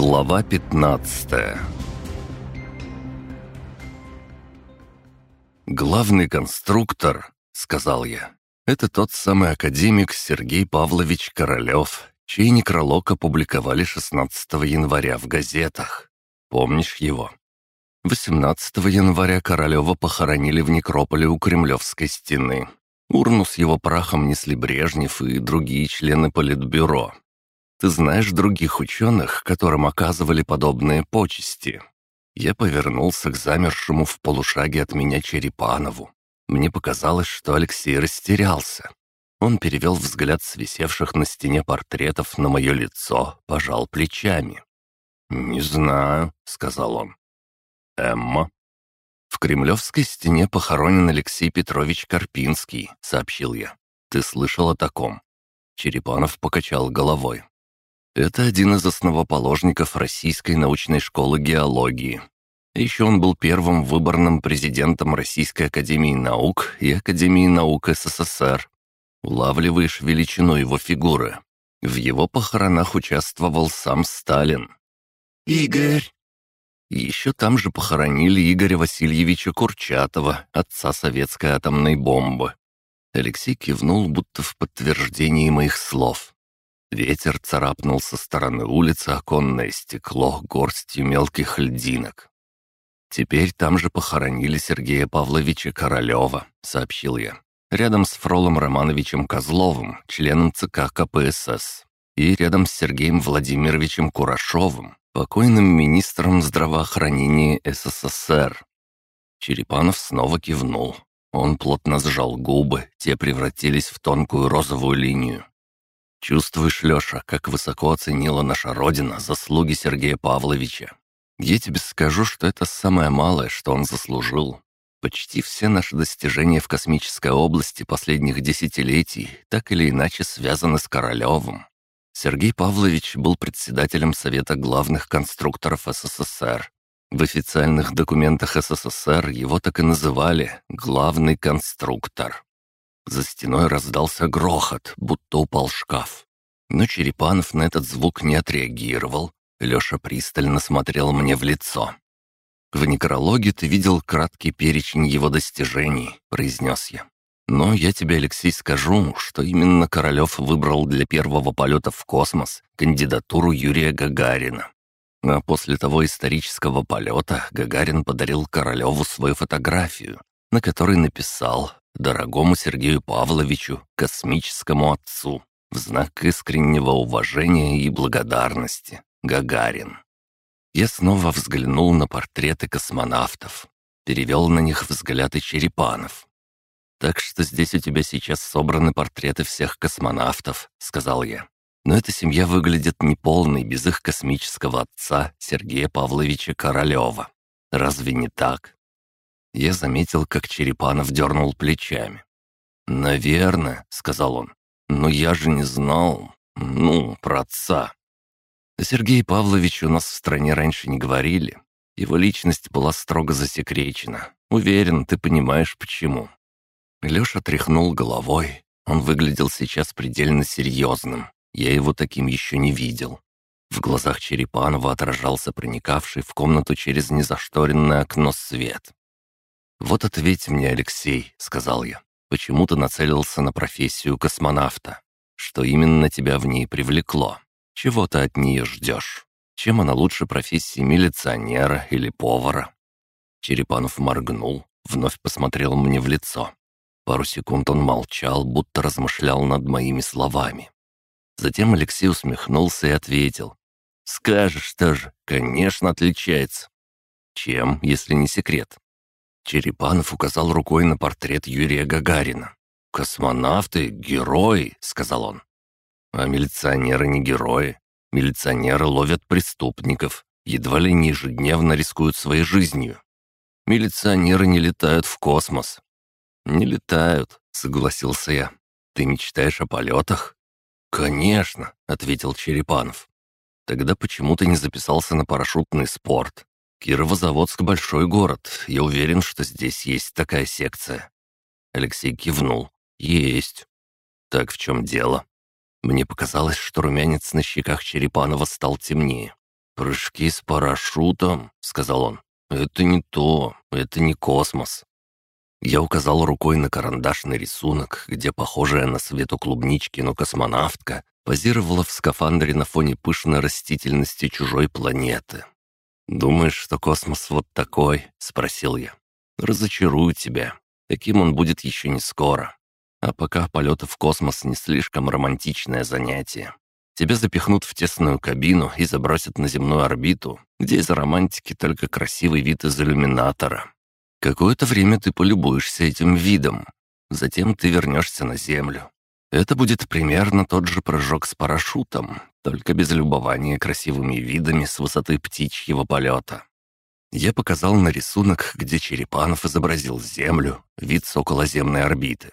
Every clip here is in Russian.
Глава 15 «Главный конструктор», — сказал я, — «это тот самый академик Сергей Павлович Королев, чей некролог опубликовали 16 января в газетах. Помнишь его?» 18 января Королева похоронили в некрополе у Кремлевской стены. Урну с его прахом несли Брежнев и другие члены Политбюро. Ты знаешь других ученых, которым оказывали подобные почести?» Я повернулся к замершему в полушаге от меня Черепанову. Мне показалось, что Алексей растерялся. Он перевел взгляд с висевших на стене портретов на мое лицо, пожал плечами. «Не знаю», — сказал он. «Эмма?» «В Кремлевской стене похоронен Алексей Петрович Карпинский», — сообщил я. «Ты слышал о таком?» Черепанов покачал головой. Это один из основоположников Российской научной школы геологии. Еще он был первым выборным президентом Российской академии наук и Академии наук СССР. Улавливаешь величину его фигуры. В его похоронах участвовал сам Сталин. «Игорь!» Еще там же похоронили Игоря Васильевича Курчатова, отца советской атомной бомбы. Алексей кивнул, будто в подтверждении моих слов. Ветер царапнул со стороны улицы оконное стекло горстью мелких льдинок. «Теперь там же похоронили Сергея Павловича Королева», — сообщил я. «Рядом с Фролом Романовичем Козловым, членом ЦК КПСС, и рядом с Сергеем Владимировичем Курашовым, покойным министром здравоохранения СССР». Черепанов снова кивнул. Он плотно сжал губы, те превратились в тонкую розовую линию. Чувствуешь, Леша, как высоко оценила наша Родина заслуги Сергея Павловича. Я тебе скажу, что это самое малое, что он заслужил. Почти все наши достижения в космической области последних десятилетий так или иначе связаны с Королевым. Сергей Павлович был председателем Совета главных конструкторов СССР. В официальных документах СССР его так и называли «главный конструктор». За стеной раздался грохот, будто упал шкаф. Но Черепанов на этот звук не отреагировал. Леша пристально смотрел мне в лицо. «В некрологе ты видел краткий перечень его достижений», — произнес я. «Но я тебе, Алексей, скажу, что именно Королев выбрал для первого полета в космос кандидатуру Юрия Гагарина. А после того исторического полета Гагарин подарил Королеву свою фотографию, на которой написал дорогому Сергею Павловичу, космическому отцу, в знак искреннего уважения и благодарности. Гагарин. Я снова взглянул на портреты космонавтов, перевел на них взгляд и Черепанов. «Так что здесь у тебя сейчас собраны портреты всех космонавтов», — сказал я. «Но эта семья выглядит неполной без их космического отца Сергея Павловича Королева. Разве не так?» Я заметил, как Черепанов дернул плечами. «Наверное», — сказал он. «Но я же не знал, ну, про отца». О Сергее Павловиче у нас в стране раньше не говорили. Его личность была строго засекречена. Уверен, ты понимаешь, почему». Леша тряхнул головой. Он выглядел сейчас предельно серьезным. Я его таким еще не видел. В глазах Черепанова отражался проникавший в комнату через незашторенное окно свет. «Вот ответь мне, Алексей», — сказал я. «Почему ты нацелился на профессию космонавта? Что именно тебя в ней привлекло? Чего ты от нее ждешь? Чем она лучше профессии милиционера или повара?» Черепанов моргнул, вновь посмотрел мне в лицо. Пару секунд он молчал, будто размышлял над моими словами. Затем Алексей усмехнулся и ответил. «Скажешь тоже, конечно, отличается. Чем, если не секрет?» Черепанов указал рукой на портрет Юрия Гагарина. «Космонавты — герои», — сказал он. «А милиционеры не герои. Милиционеры ловят преступников, едва ли не ежедневно рискуют своей жизнью. Милиционеры не летают в космос». «Не летают», — согласился я. «Ты мечтаешь о полетах?» «Конечно», — ответил Черепанов. «Тогда почему ты не записался на парашютный спорт? «Кировозаводск — большой город. Я уверен, что здесь есть такая секция». Алексей кивнул. «Есть». «Так в чем дело?» Мне показалось, что румянец на щеках Черепанова стал темнее. «Прыжки с парашютом», — сказал он. «Это не то, это не космос». Я указал рукой на карандашный рисунок, где похожая на свету клубнички, но космонавтка позировала в скафандре на фоне пышной растительности чужой планеты. «Думаешь, что космос вот такой?» — спросил я. «Разочарую тебя. Таким он будет еще не скоро. А пока полеты в космос не слишком романтичное занятие. Тебя запихнут в тесную кабину и забросят на земную орбиту, где из романтики только красивый вид из иллюминатора. Какое-то время ты полюбуешься этим видом. Затем ты вернешься на Землю. Это будет примерно тот же прыжок с парашютом, только без любования красивыми видами с высоты птичьего полета. Я показал на рисунок, где Черепанов изобразил Землю, вид с околоземной орбиты.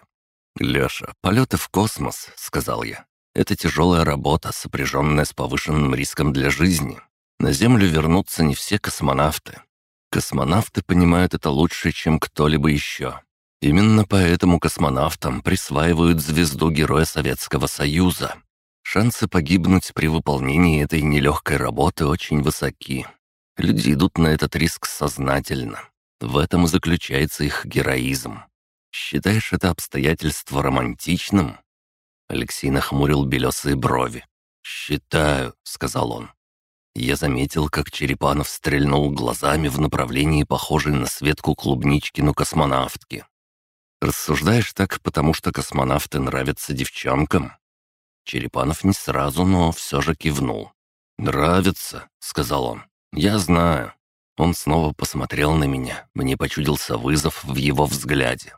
«Леша, полеты в космос», — сказал я. «Это тяжелая работа, сопряженная с повышенным риском для жизни. На Землю вернутся не все космонавты. Космонавты понимают это лучше, чем кто-либо еще. Именно поэтому космонавтам присваивают звезду Героя Советского Союза. Шансы погибнуть при выполнении этой нелегкой работы очень высоки. Люди идут на этот риск сознательно. В этом и заключается их героизм. Считаешь это обстоятельство романтичным?» Алексей нахмурил белесые брови. «Считаю», — сказал он. Я заметил, как Черепанов стрельнул глазами в направлении, похожей на Светку Клубничкину космонавтки. «Рассуждаешь так, потому что космонавты нравятся девчонкам?» Черепанов не сразу, но все же кивнул. «Нравится», — сказал он. «Я знаю». Он снова посмотрел на меня. Мне почудился вызов в его взгляде.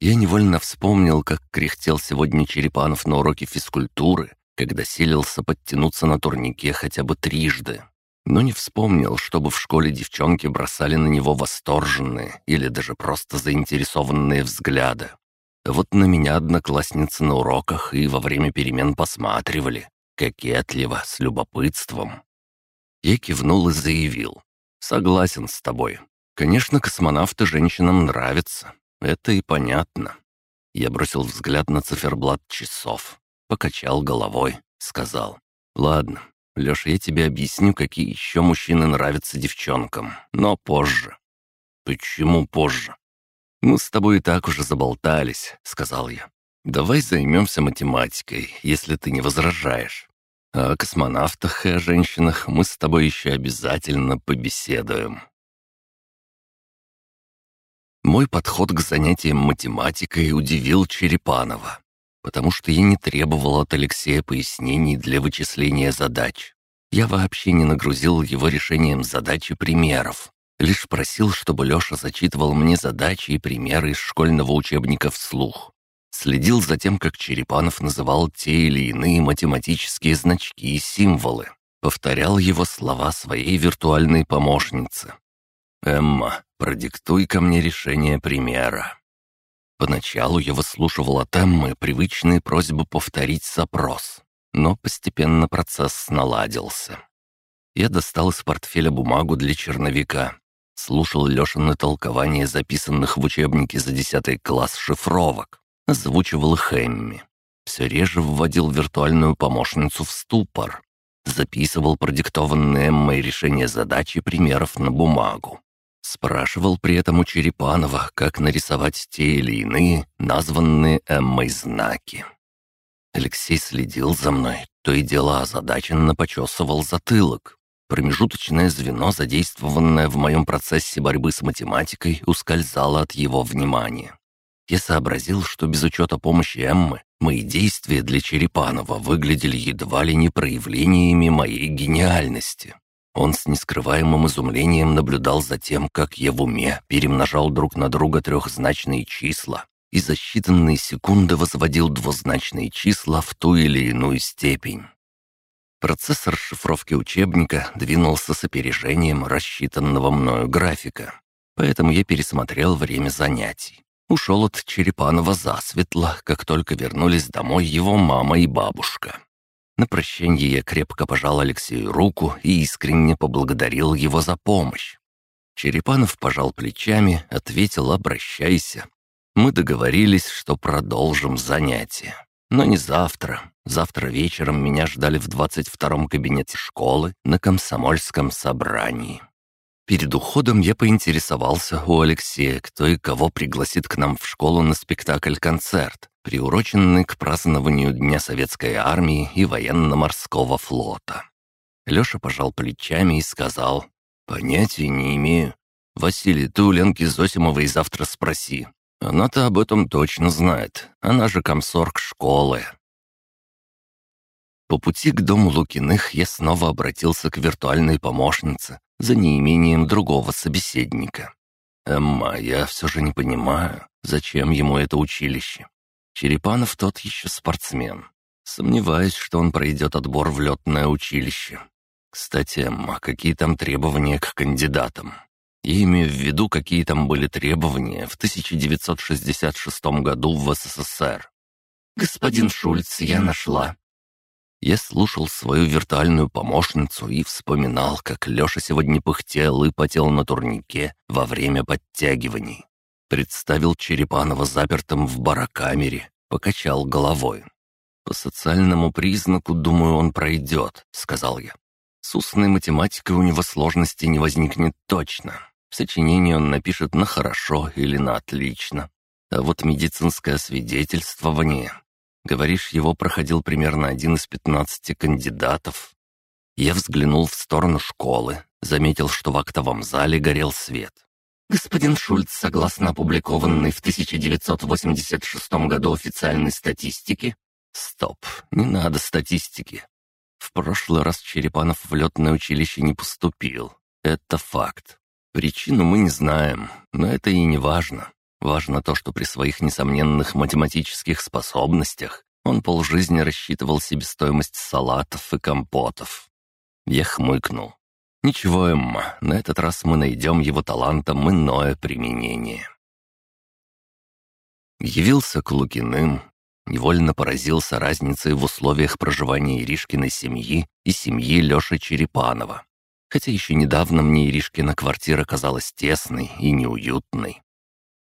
Я невольно вспомнил, как кряхтел сегодня Черепанов на уроке физкультуры, когда силился подтянуться на турнике хотя бы трижды. Но не вспомнил, чтобы в школе девчонки бросали на него восторженные или даже просто заинтересованные взгляды. Вот на меня одноклассницы на уроках и во время перемен посматривали, кокетливо, с любопытством. Я кивнул и заявил. «Согласен с тобой. Конечно, космонавты женщинам нравятся. Это и понятно». Я бросил взгляд на циферблат часов покачал головой, сказал. «Ладно, Леша, я тебе объясню, какие еще мужчины нравятся девчонкам, но позже». «Почему позже?» «Мы с тобой и так уже заболтались», — сказал я. «Давай займемся математикой, если ты не возражаешь. О космонавтах и о женщинах мы с тобой еще обязательно побеседуем». Мой подход к занятиям математикой удивил Черепанова потому что я не требовал от Алексея пояснений для вычисления задач. Я вообще не нагрузил его решением задач и примеров. Лишь просил, чтобы Леша зачитывал мне задачи и примеры из школьного учебника вслух. Следил за тем, как Черепанов называл те или иные математические значки и символы. Повторял его слова своей виртуальной помощнице. «Эмма, продиктуй ко мне решение примера». Поначалу я выслушивал от Эммы привычные просьбы повторить запрос, но постепенно процесс наладился. Я достал из портфеля бумагу для черновика, слушал Лешины толкования записанных в учебнике за 10 класс шифровок, озвучивал их Эмми. Все реже вводил виртуальную помощницу в ступор, записывал продиктованные Эммой решения и примеров на бумагу. Спрашивал при этом у Черепанова, как нарисовать те или иные, названные Эммой знаки. Алексей следил за мной, то и дело озадаченно почесывал затылок. Промежуточное звено, задействованное в моем процессе борьбы с математикой, ускользало от его внимания. Я сообразил, что без учета помощи Эммы мои действия для Черепанова выглядели едва ли не проявлениями моей гениальности. Он с нескрываемым изумлением наблюдал за тем, как я в уме перемножал друг на друга трехзначные числа и за считанные секунды возводил двузначные числа в ту или иную степень. Процесс расшифровки учебника двинулся с опережением рассчитанного мною графика, поэтому я пересмотрел время занятий. Ушел от Черепанова засветло, как только вернулись домой его мама и бабушка. На прощание я крепко пожал Алексею руку и искренне поблагодарил его за помощь. Черепанов пожал плечами, ответил «обращайся». Мы договорились, что продолжим занятие. Но не завтра, Завтра вечером меня ждали в 22-м кабинете школы на комсомольском собрании. Перед уходом я поинтересовался у Алексея, кто и кого пригласит к нам в школу на спектакль-концерт, приуроченный к празднованию Дня Советской Армии и Военно-Морского флота. Леша пожал плечами и сказал, «Понятия не имею. Василий, ты у Ленки Зосимовой завтра спроси. Она-то об этом точно знает. Она же комсорг школы». По пути к дому Лукиных я снова обратился к виртуальной помощнице за неимением другого собеседника. «Эмма, я все же не понимаю, зачем ему это училище? Черепанов тот еще спортсмен. Сомневаюсь, что он пройдет отбор в летное училище. Кстати, Эмма, какие там требования к кандидатам? Я имею в виду, какие там были требования в 1966 году в СССР. «Господин Шульц, я нашла. Я слушал свою виртуальную помощницу и вспоминал, как Леша сегодня пыхтел и потел на турнике во время подтягиваний. Представил Черепанова запертым в барокамере, покачал головой. «По социальному признаку, думаю, он пройдет», — сказал я. «С устной математикой у него сложности не возникнет точно. В сочинении он напишет на «хорошо» или на «отлично». А вот медицинское свидетельствование Говоришь, его проходил примерно один из пятнадцати кандидатов. Я взглянул в сторону школы, заметил, что в актовом зале горел свет. Господин Шульц, согласно опубликованной в 1986 году официальной статистике... Стоп, не надо статистики. В прошлый раз Черепанов в летное училище не поступил. Это факт. Причину мы не знаем, но это и не важно. Важно то, что при своих несомненных математических способностях он полжизни рассчитывал себестоимость салатов и компотов. Я хмыкнул. «Ничего, Эмма, на этот раз мы найдем его талантам иное применение». Явился к Лукиным, невольно поразился разницей в условиях проживания Иришкиной семьи и семьи Лёши Черепанова. Хотя еще недавно мне Иришкина квартира казалась тесной и неуютной.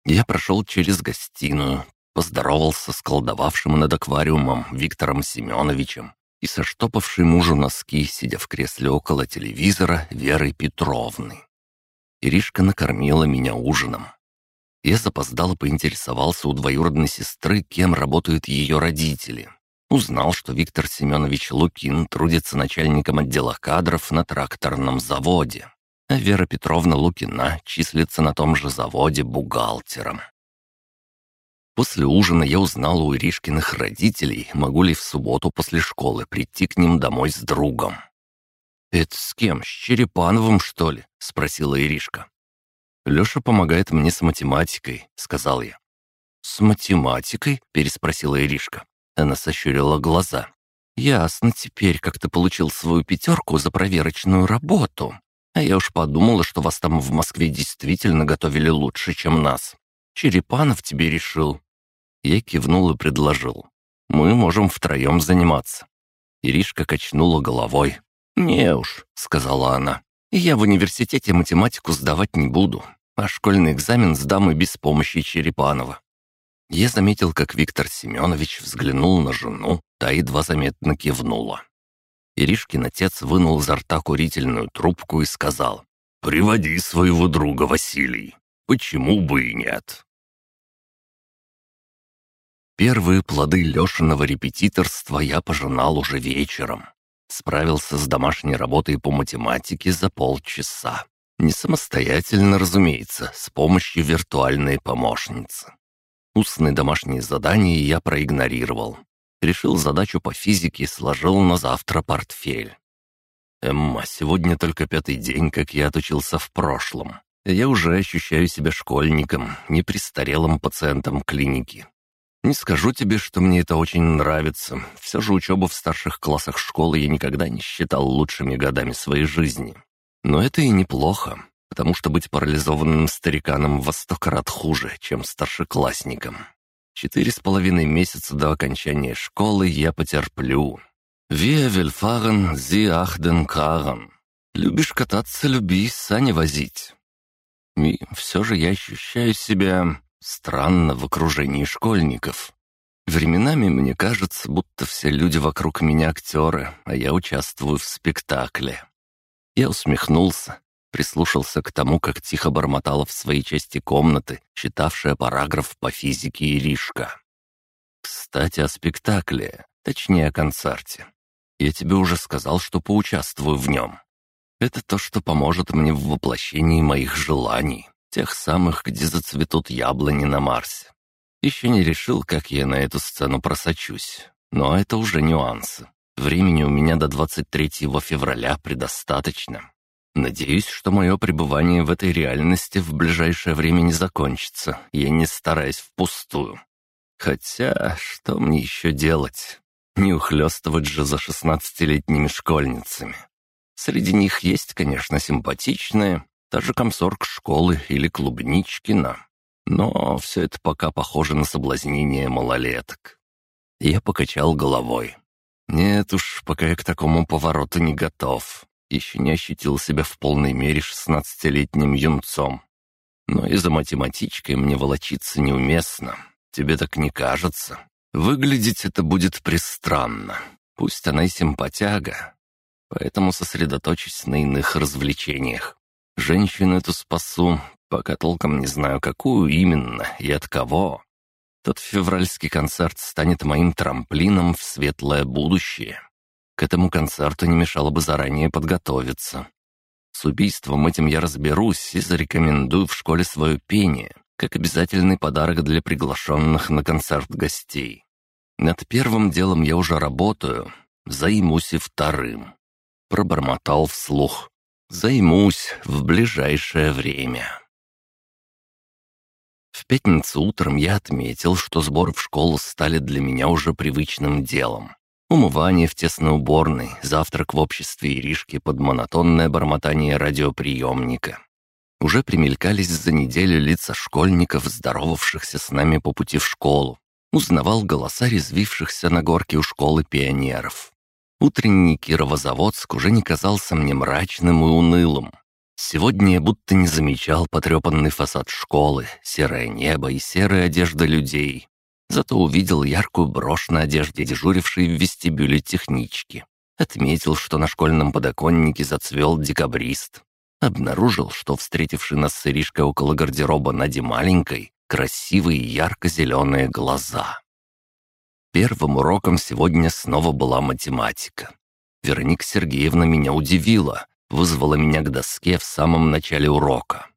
Я прошел через гостиную, поздоровался с колдовавшим над аквариумом Виктором Семеновичем и со штопавшей мужу носки, сидя в кресле около телевизора, Верой Петровны. Иришка накормила меня ужином. Я запоздало поинтересовался у двоюродной сестры, кем работают ее родители. Узнал, что Виктор Семенович Лукин трудится начальником отдела кадров на тракторном заводе а Вера Петровна Лукина числится на том же заводе бухгалтером. После ужина я узнал у Иришкиных родителей, могу ли в субботу после школы прийти к ним домой с другом. «Это с кем? С Черепановым, что ли?» — спросила Иришка. «Леша помогает мне с математикой», — сказал я. «С математикой?» — переспросила Иришка. Она сощурила глаза. «Ясно теперь, как ты получил свою пятерку за проверочную работу. А я уж подумала, что вас там в Москве действительно готовили лучше, чем нас. Черепанов тебе решил». Я кивнул и предложил. «Мы можем втроем заниматься». Иришка качнула головой. «Не уж», — сказала она. «Я в университете математику сдавать не буду, а школьный экзамен сдам и без помощи Черепанова». Я заметил, как Виктор Семенович взглянул на жену, та едва заметно кивнула. Иришкин отец вынул изо рта курительную трубку и сказал, «Приводи своего друга, Василий. Почему бы и нет?» Первые плоды Лешиного репетиторства я пожинал уже вечером. Справился с домашней работой по математике за полчаса. Не самостоятельно, разумеется, с помощью виртуальной помощницы. Устные домашние задания я проигнорировал. Решил задачу по физике и сложил на завтра портфель. «Эмма, сегодня только пятый день, как я отучился в прошлом. Я уже ощущаю себя школьником, не престарелым пациентом клиники. Не скажу тебе, что мне это очень нравится. Все же учеба в старших классах школы я никогда не считал лучшими годами своей жизни. Но это и неплохо, потому что быть парализованным стариканом во сто крат хуже, чем старшеклассником. Четыре с половиной месяца до окончания школы я потерплю. «Wir will fahren, sie achten Karren». «Любишь кататься, люби, сани возить». И все же я ощущаю себя странно в окружении школьников. Временами мне кажется, будто все люди вокруг меня актеры, а я участвую в спектакле. Я усмехнулся, прислушался к тому, как тихо бормотала в своей части комнаты, читавшая параграф по физике Иришка. Кстати, о спектакле, точнее о концерте. Я тебе уже сказал, что поучаствую в нем. Это то, что поможет мне в воплощении моих желаний, тех самых, где зацветут яблони на Марсе. Еще не решил, как я на эту сцену просочусь, но это уже нюансы. Времени у меня до 23 февраля предостаточно. Надеюсь, что мое пребывание в этой реальности в ближайшее время не закончится, я не стараюсь впустую. Хотя, что мне еще делать? Не ухлёстывать же за шестнадцатилетними школьницами. Среди них есть, конечно, симпатичные, даже комсорг школы или клубничкина. Но все это пока похоже на соблазнение малолеток. Я покачал головой. Нет уж, пока я к такому повороту не готов еще не ощутил себя в полной мере шестнадцатилетним юнцом. Но и за математичкой мне волочиться неуместно. Тебе так не кажется? Выглядеть это будет пристранно. Пусть она и симпатяга. Поэтому сосредоточусь на иных развлечениях. Женщину эту спасу, пока толком не знаю, какую именно и от кого. Тот февральский концерт станет моим трамплином в светлое будущее. К этому концерту не мешало бы заранее подготовиться. С убийством этим я разберусь и зарекомендую в школе свое пение, как обязательный подарок для приглашенных на концерт гостей. Над первым делом я уже работаю, займусь и вторым. Пробормотал вслух. Займусь в ближайшее время. В пятницу утром я отметил, что сборы в школу стали для меня уже привычным делом. Умывание в тесной уборной, завтрак в обществе Иришки под монотонное бормотание радиоприемника. Уже примелькались за неделю лица школьников, здоровавшихся с нами по пути в школу. Узнавал голоса резвившихся на горке у школы пионеров. Утренний Кировозаводск уже не казался мне мрачным и унылым. Сегодня я будто не замечал потрепанный фасад школы, серое небо и серые одежды людей, Зато увидел яркую брошь на одежде, дежурившей в вестибюле технички. Отметил, что на школьном подоконнике зацвел декабрист. Обнаружил, что встретивший нас с Иришкой около гардероба Нади маленькой, красивые ярко-зеленые глаза. Первым уроком сегодня снова была математика. Вероника Сергеевна меня удивила, вызвала меня к доске в самом начале урока.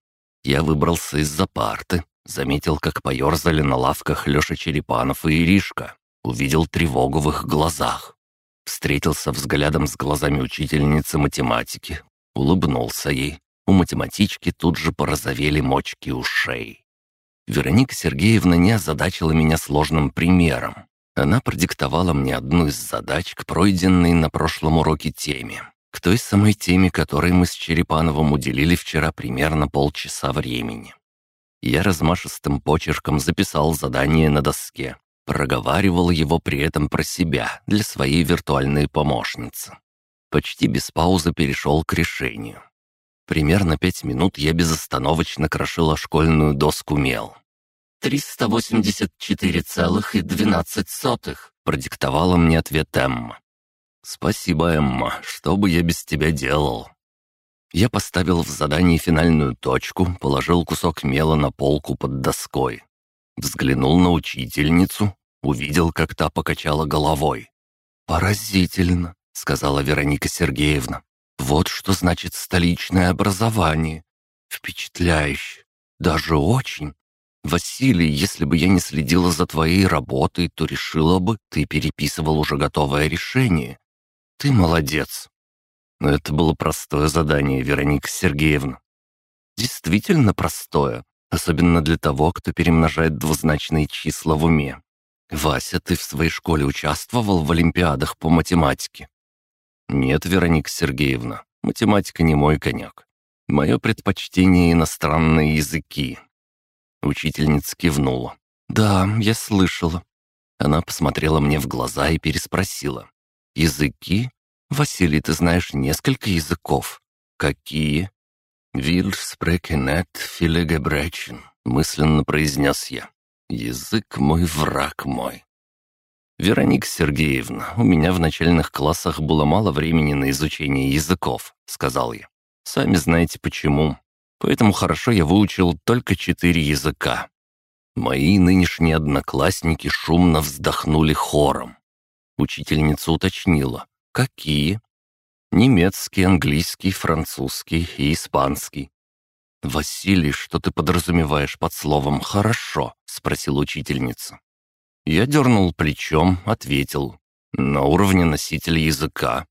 Я выбрался из-за парты, Заметил, как поерзали на лавках Леша Черепанов и Иришка. Увидел тревогу в их глазах. Встретился взглядом с глазами учительницы математики. Улыбнулся ей. У математички тут же порозовели мочки ушей. Вероника Сергеевна не озадачила меня сложным примером. Она продиктовала мне одну из задач к пройденной на прошлом уроке теме. К той самой теме, которой мы с Черепановым уделили вчера примерно полчаса времени. Я размашистым почерком записал задание на доске. Проговаривал его при этом про себя, для своей виртуальной помощницы. Почти без паузы перешел к решению. Примерно пять минут я безостановочно крошила школьную доску мел. «Триста восемьдесят четыре целых и двенадцать сотых», — продиктовала мне ответ Эмма. «Спасибо, Эмма, что бы я без тебя делал?» Я поставил в задании финальную точку, положил кусок мела на полку под доской. Взглянул на учительницу, увидел, как та покачала головой. «Поразительно», — сказала Вероника Сергеевна. «Вот что значит столичное образование. Впечатляюще. Даже очень. Василий, если бы я не следила за твоей работой, то решила бы, ты переписывал уже готовое решение. Ты молодец. Но это было простое задание, Вероника Сергеевна. Действительно простое, особенно для того, кто перемножает двузначные числа в уме. «Вася, ты в своей школе участвовал в олимпиадах по математике?» «Нет, Вероника Сергеевна, математика не мой конек. Мое предпочтение — иностранные языки». Учительница кивнула. «Да, я слышала». Она посмотрела мне в глаза и переспросила. «Языки? «Василий, ты знаешь несколько языков». «Какие?» «Виль спрекенет филегебречен», — мысленно произнес я. «Язык мой, враг мой». «Вероника Сергеевна, у меня в начальных классах было мало времени на изучение языков», — сказал я. «Сами знаете почему. Поэтому хорошо я выучил только четыре языка». Мои нынешние одноклассники шумно вздохнули хором. Учительница уточнила. «Какие?» «Немецкий, английский, французский и испанский». «Василий, что ты подразумеваешь под словом «хорошо»?» — спросила учительница. Я дернул плечом, ответил. На уровне носителя языка.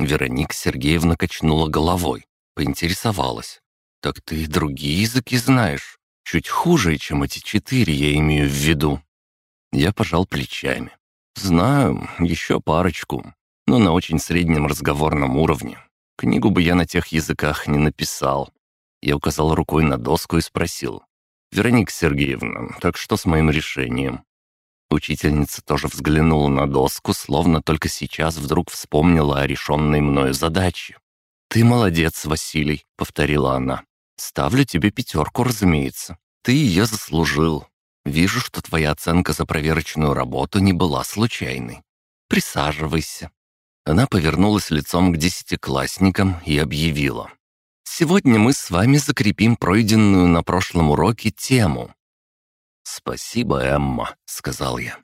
Вероника Сергеевна качнула головой, поинтересовалась. «Так ты другие языки знаешь? Чуть хуже, чем эти четыре, я имею в виду». Я пожал плечами. «Знаю, еще парочку, но на очень среднем разговорном уровне. Книгу бы я на тех языках не написал». Я указал рукой на доску и спросил. «Вероника Сергеевна, так что с моим решением?» Учительница тоже взглянула на доску, словно только сейчас вдруг вспомнила о решенной мною задаче. «Ты молодец, Василий», — повторила она. «Ставлю тебе пятерку, разумеется. Ты ее заслужил. Вижу, что твоя оценка за проверочную работу не была случайной. Присаживайся». Она повернулась лицом к десятиклассникам и объявила. «Сегодня мы с вами закрепим пройденную на прошлом уроке тему «Спасибо, Эмма», — сказал я.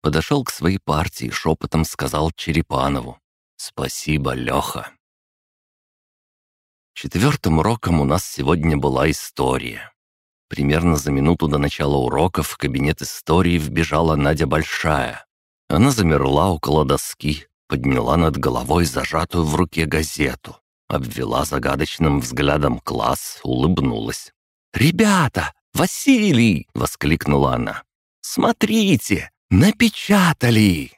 Подошел к своей партии, шепотом сказал Черепанову. «Спасибо, Леха». Четвертым уроком у нас сегодня была история. Примерно за минуту до начала уроков в кабинет истории вбежала Надя Большая. Она замерла около доски, подняла над головой зажатую в руке газету, обвела загадочным взглядом класс, улыбнулась. «Ребята, «Василий!» — воскликнула она. «Смотрите, напечатали!»